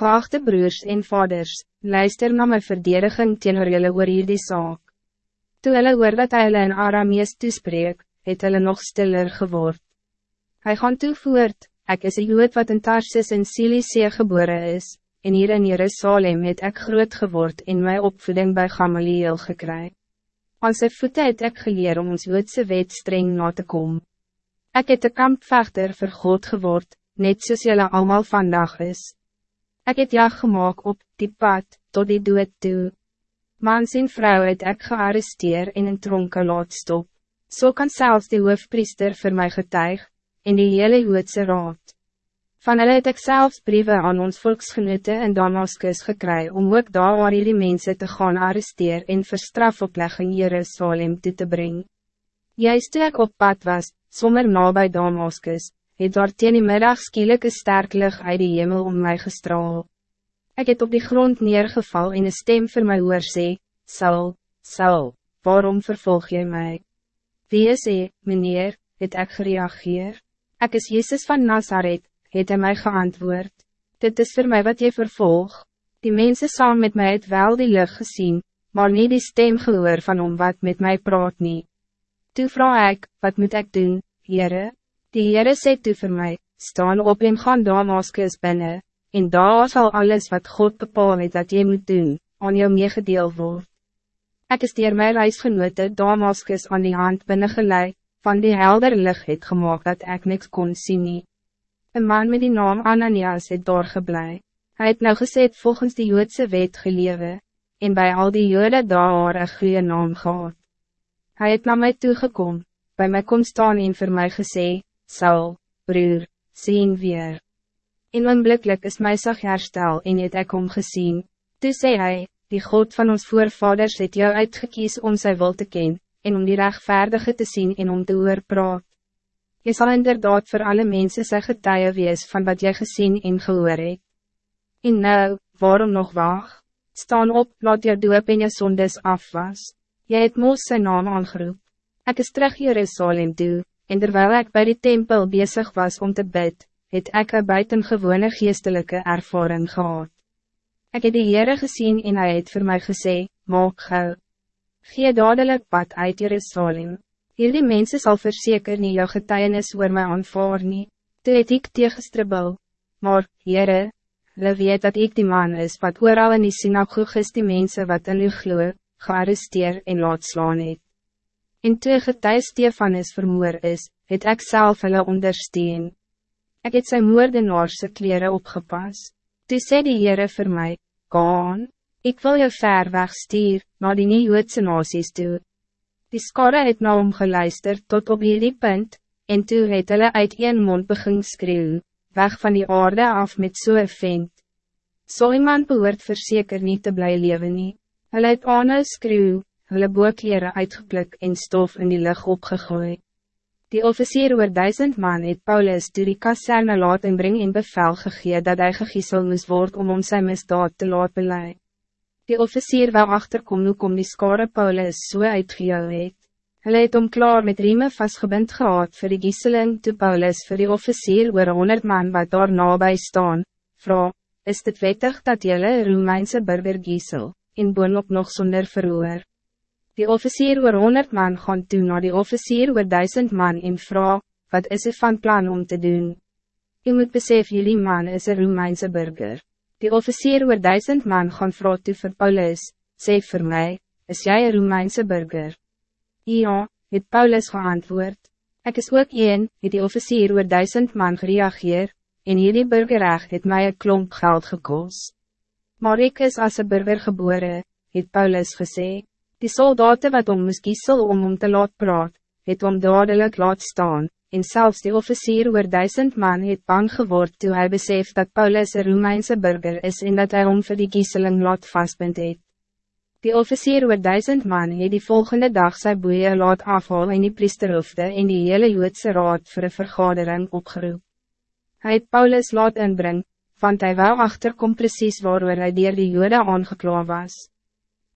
Geachte broers en vaders, luister na my verdediging teenoor julle oor hierdie saak. Toe hulle hoor dat hy hulle in Aramees toespreek, het hulle nog stiller geword. Hij gaan toe voort, ek is een jood wat in Tarsis in Cilicia geboren is, en hier in Jerusalem het ek groot geword en my opvoeding bij Gamaliel gekry. Aan sy voete het ek geleer om ons joodse wet streng na te kom. Ek het een kampvechter vir God geword, net soos julle allemaal vandaag is. Ik het jag gemaakt op die pad, tot die dood toe. Mans en vrou het ek gearresteer en in tronken laat stop. Zo so kan zelfs de hoofpriester voor mij getuig, en die hele Joodse raad. Van hulle het ek selfs brieven aan ons volksgenote in Damascus gekry om ook daar waar die mense te gaan arresteer en vir strafoplegging Jerusalem toe te brengen. Juist toe ek op pad was, sommer na bij Damascus, het daar teen die middag skielike sterk lig uit die hemel om mij gestraal. Ik het op die grond neergeval en een stem voor mij hoor sê, Saul, Saul, waarom vervolg jy mij? Wie is hy, meneer, het ek gereageer? Ik is Jezus van Nazareth, het hy my geantwoord. Dit is voor mij wat jy vervolg. Die mensen saam met mij het wel die lucht gezien, maar niet die stem gehoor van om wat met mij praat nie. Toe vraag ik, wat moet ik doen, Heere? Die Heere sê toe vir my, staan op en gaan Damaskus binnen, en daar zal alles wat God bepaal het dat jy moet doen, aan jou meegedeel word. Ek is dier my reisgenote Damaskus aan die hand binnen geleid, van die helder licht het gemaakt dat ik niks kon zien nie. Een man met die naam Ananias het doorgeblij. Hij het nou gezet volgens die Joodse wet gelewe, en bij al die Jode daar een goede naam gehad. Hij het naar mij toegekom, bij mij kom staan en voor mij gezegd, Saul, broer, sien weer. In onblikkelijk is my sag herstel en het ek om gesien. Toe sê hy, die God van ons voorvaders het jou uitgekies om sy wil te ken, en om die rechtvaardige te zien en om te hoor praat. Je zal inderdaad voor alle mensen sy getuie wees van wat jy gezien en gehoor het. En nou, waarom nog waag? Staan op, laat jou doop en jou sondes afwas. Jy het moos sy naam aangeroep. Ek is terug Jerusalem toe, en terwijl ik bij die tempel bezig was om te bid, het ek een buitengewone geestelike ervaring gehad. Ik heb die Heere gezien en hij het voor mij gesê, maak gauw. Gee dadelijk pad uit Jerusalem. Hierdie mense sal verseker nie jou getuienis oor my aanvaar nie. Toe het ek tegenstribbel, maar, Heere, hulle weet dat ik die man is wat ooral in die synagoges die mense wat in u glo, gearresteer en laat slaan het. En toe getuig Stefanus vermoor is, het ek self hulle ondersteun. Ek het sy moordenaarse kleren opgepas. Toe sê die Heere vir my, Gaan, ik wil jou ver weg stuur, na die nie Joodse nasies toe. Die skare het na hom geluister tot op hierdie punt, en toe het hulle uit een mond begin skreeuw, weg van die aarde af met so'n vent. So iemand behoort verzeker niet te blij leven nie. Hulle het aan skreeuw, hulle boekleren uitgeplik en stof in die lucht opgegooi. Die officier oor duizend man het Paulus door die kaserne laat inbring en bevel gegee dat hij gegiesel moest worden om om zijn misdaad te laat belei. Die officier wou achterkom hoe kom die skare Paulus so uitgejou het. Hulle het om klaar met riemen vastgebind gehad voor die gieseling toe Paulus voor die officier oor honderd man wat daar nabij staan, vrouw, is het wettig dat jylle Romeinse burger giesel, en boonop nog zonder verhoor. Die officier oor 100 man gaan toe na die officier oor 1000 man en vraag, wat is er van plan om te doen? Je moet besef, jullie man is een Romeinse burger. Die officier oor 1000 man gaan vraag toe vir Paulus, sê vir mij, is jij een Romeinse burger? Ja, het Paulus geantwoord. Ik is ook een, het die officier oor 1000 man gereageer, en hierdie burgerrecht het mij een klomp geld gekost. Maar ik is als een burger geboren, het Paulus gezegd. Die soldaten wat om moest kiesel om om te laat praat, het om dadelijk laat staan, en zelfs die officier oor duizend man het bang geword toe hij besef dat Paulus een Romeinse burger is en dat hij om vir die kieseling laat vastbind het. Die officier oor duizend man het die volgende dag sy boeie laat afhaal in die priesterhoofde en die hele Joodse raad voor een vergadering opgeroep. Hij het Paulus laat inbring, want hij wou achterkom precies waar hij dier die Jode aangeklaar was.